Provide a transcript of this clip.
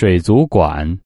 水族馆。